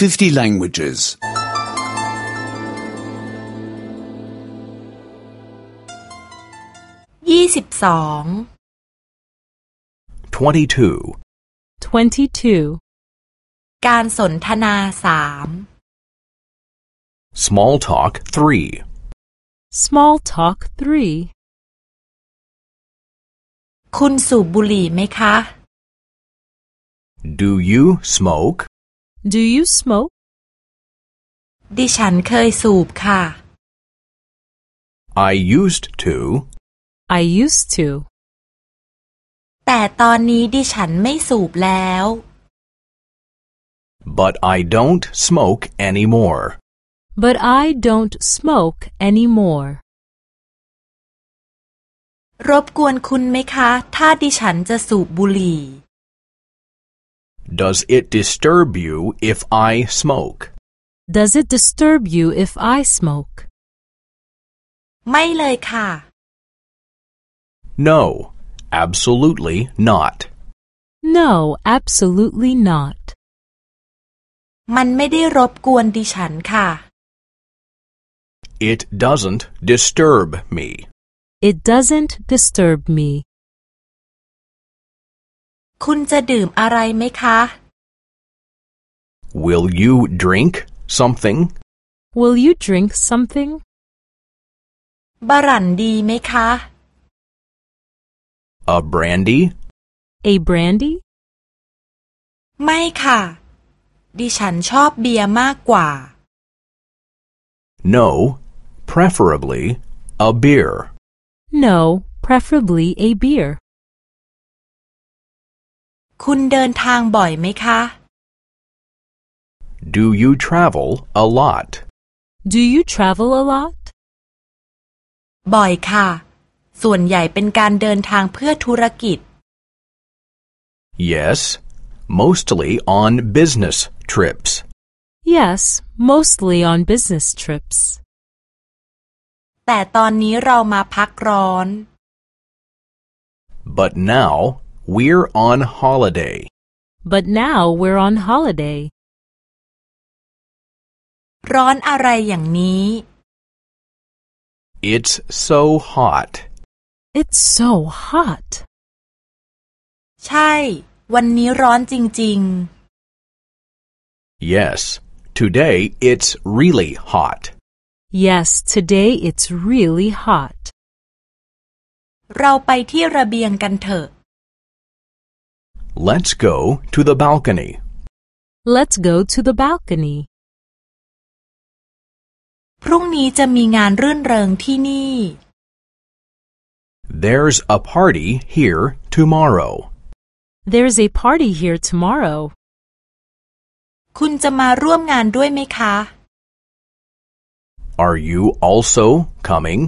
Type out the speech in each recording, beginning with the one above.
50 languages. ยี่สิบสอง 22. 22. การสนทนาสาม Small talk 3. Small talk 3. คุณสูบบุหรี่ไหมคะ Do you smoke? Do you smoke? ดิฉันเคยสูบค่ะ I used to. I used to. แต่ตอนนี้ดิฉันไม่สูบแล้ว But I don't smoke anymore. But I don't smoke anymore. รบกวนคุณไหมคะ ถ้าดิฉันจะสูบบุหรี่ Does it disturb you if I smoke? Does it disturb you if I smoke? ไม่เลยค่ะ No, absolutely not. No, absolutely not. มันไม่ได้รบกวนดิฉันค่ะ It doesn't disturb me. It doesn't disturb me. คุณจะดื่มอะไรไหมคะ Will you drink something? Will you drink something? บารันดีไหมคะ A brandy? A brandy? ไม่ค่ะ ดิฉันชอบเบียร์มากกว่า No, preferably a beer. No, preferably a beer. คุณเดินทางบ่อยไหมคะ Do you travel a lot? Do you travel a lot? บ่อยค่ะ ส่วนใหญ่เป็นการเดินทางเพื่อธุรกิจ Yes, mostly on business trips. Yes, mostly on business trips. แต่ตอนนี้เรามาพักร้อน But now we're on holiday. But now we're on holiday. ร้อนอะไรอย่างนี้ It's so hot. It's so hot. ใช่ วันนี้ร้อนจริง Yes, today it's really hot. Yes, today it's really hot. ๆ เราไปที่ระเบียงกันเถอะ Let's go to the balcony. Let's go to the balcony. พรุ่งนี้จะมีงานรื่นเริงที่นี่ There's a party here tomorrow. There's a party here tomorrow. คุณจะมาร่วมงานด้วยไหมคะ Are you also coming?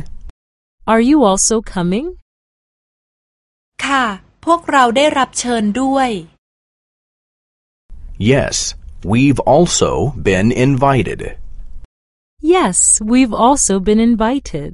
Are you also coming? ค่ะ พวกเราได้รับเชิญด้วย Yes, we've also been invited. Yes, we've also been invited.